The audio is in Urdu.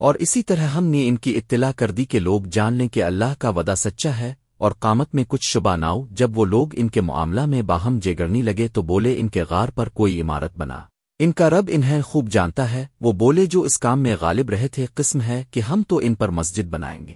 اور اسی طرح ہم نے ان کی اطلاع کر دی کہ لوگ جان لیں کہ اللہ کا ودا سچا ہے اور قامت میں کچھ شبہ ناؤ جب وہ لوگ ان کے معاملہ میں باہم جگڑنی لگے تو بولے ان کے غار پر کوئی عمارت بنا۔ ان کا رب انہیں خوب جانتا ہے۔ وہ بولے جو اس کام میں غالب رہے تھے، قسم ہے کہ ہم تو ان پر مسجد بنائیں گے۔